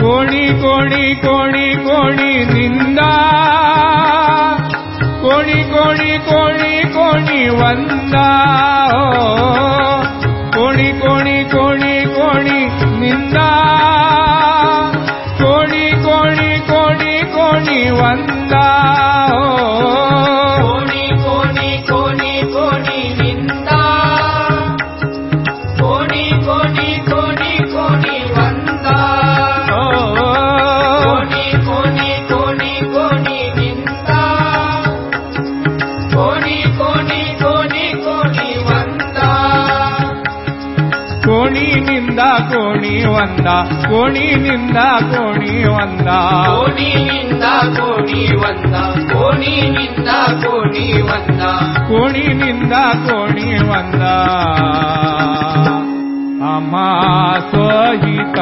ಕೋಣಿ ಕೋಣಿ ಕೋಣಿ ಕೋಣಿ ನಿಂದ. ಕೋಣಿ ಕೋಣಿ ಕೋಣಿ ಕೋಣಿ வந்தா கோழி கோழி கோழி கோழி வந்தா ವಂದ ಕೋಣಿನಿಂದ ಕೋಣಿ ಒಂದ ಕೋಣಿನಿಂದ ಕೋಣಿ ಒಂದ ಕೋಣಿನಿಂದ ಕೋಣಿ ಒಂದ ಕೋಣಿನಿಂದ ಕೋಣಿ ಒಂದ ಅಮ್ಮ ಸ್ವಹಿತ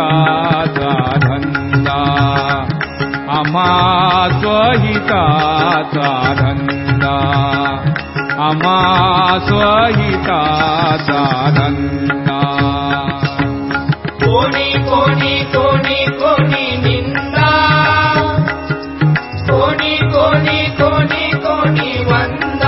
ಸಾಧಂದ. ಅಮ್ಮ ಸ್ವಹಿತ ಸಾಧಂದ. ಅಮ್ಮ ಸ್ವಹಿತ ದಂದ ಕೋಣಿ ಕೋಣಿ ಕೋಣಿ ನಿಂದ ಕೋಣಿ ಕೋಣಿ ಕೋಣಿ ಕೋಣಿ ವಂದ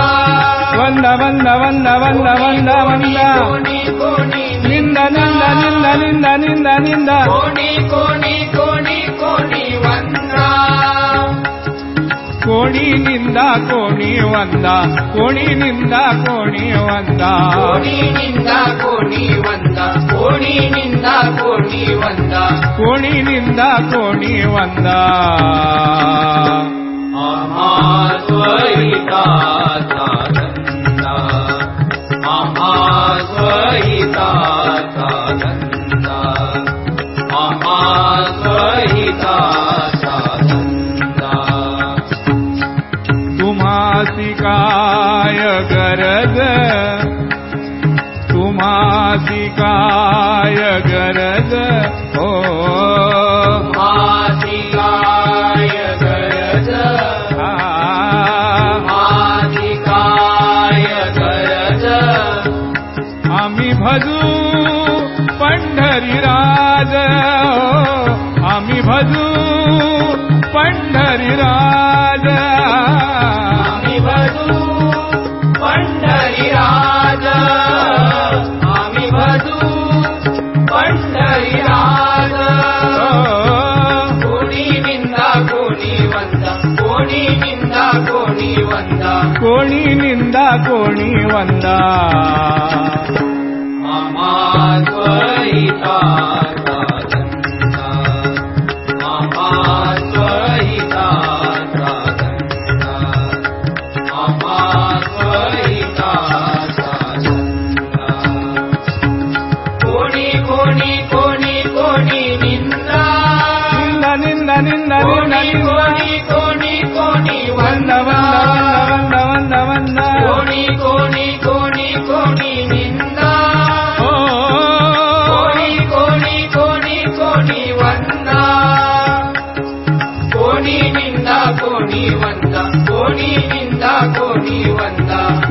ವಂದ ವಂದ ವಂದ ವಂದ ವಂದ ವಂದ ಕೋಣಿ ಕೋಣಿ ನಿಂದ ನಿಂದ ನಿಂದ ನಿಂದ ನಿಂದ ನಿಂದ. ಕೋಣಿ ಕೋಣಿ ಕೋಣಿ ಕೋಣಿ ವಂದ ಕೋಣಿನಿಂದ ಕೋಣಿ ವಂದ ಕೋಣಿನಿಂದ ಕೋಣಿ ವಂದ ಕೋಣಿನಿಂದ ಕೋಣಿ ವಂದ ಕೋಣಿನಿಂದ ಕೋಣಿ ವಂದ ಕೋಣಿನಿಂದ ಕೋಣಿ ವಂದ ಅಮಾಸ್ವಹಿತಾ ಸಾಧನ ಅಮಾಸ್ವಹಿತಾ कोणी वंदा ममा स्वरिता నింద నింద నింద నింద నింద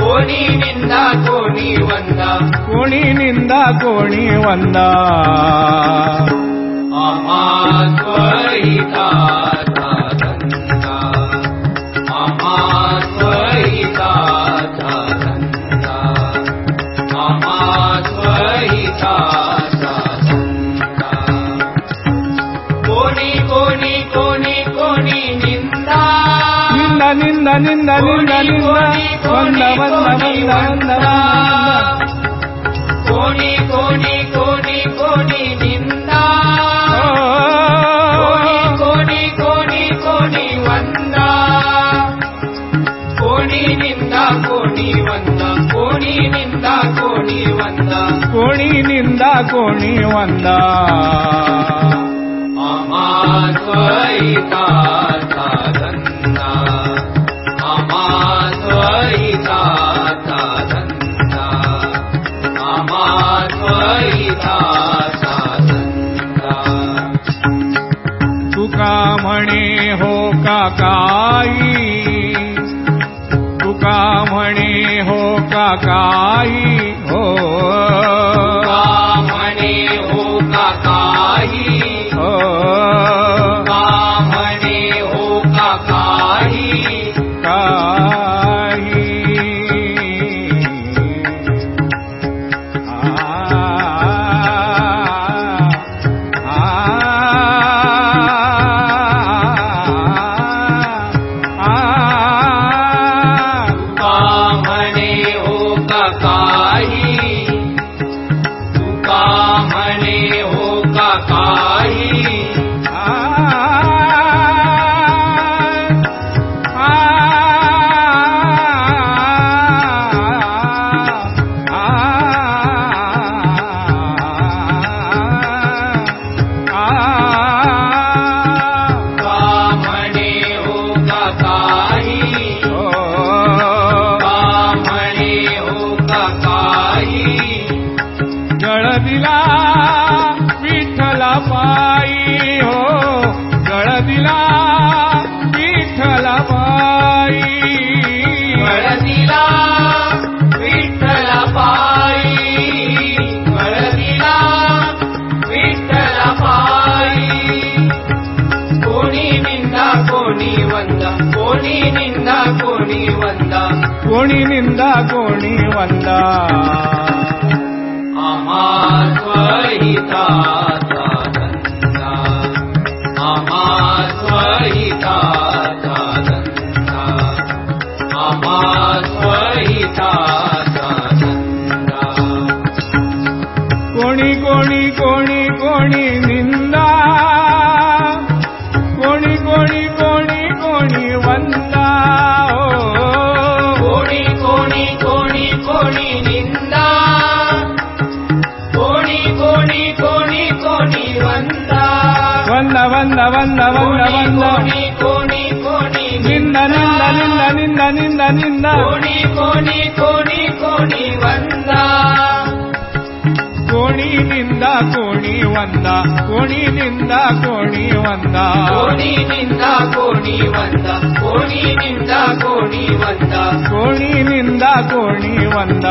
ಕೋಣಿ ವಂದ ಕೋಣಿನಿಂದ ಕೋಣಿ ಒಂದ ಅಮಾತ್ವಹಿತಾ ದಂದ ಅಮಾತ್ವಹಿತಾ ದಂದ ಅಮಾತ್ವಹಿತಾ ದಂದ ಕೋಣಿ ಕೋಣಿ ಕೋಣಿ ಕೋಣಿ ನಿಂದ ನಿಂದ ನಿಂದ ನಿಂದ ನಿಂದ கோடி கோடி வந்தா கோடி கோடி கோடி கோடி நின்றா கோடி கோடி கோடி வந்தா கோடி நின்றா கோடி வந்தா கோடி நின்றா கோடி வந்தா கோடி நின்றா கோடி வந்தா அமா काकाई। तुका म्हणे हो काकाई? हो ಕೋಣಿನಿಂದ ಕೋಣಿ ವಂದ ಅಮಾತ್ವಹಿತಾ ದಂದ ಒಂದ ಕೋಣಿ ಕೋಣಿ ಕೋಣಿ ನಿನ್ನ ನಿಂದ ನಿಂದ ನಿಂದ ನಿಂದ ನಿಂದ ಕೋಣಿ ಕೋಣಿ ಕೋಣಿ ಕೋಣಿ ವಂದ ಕೋಣಿನಿಂದ ಕೋಣಿ ಒಂದ ಕೋಣಿನಿಂದ ಕೋಣಿ ಒಂದ. ಕೋಣಿನಿಂದ ಕೋಣಿ ವಂದ ಕೋಣಿನಿಂದ ಕೋಣಿ ವಂದ ಕೋಣಿನಿಂದ ಕೋಣಿ ಒಂದ.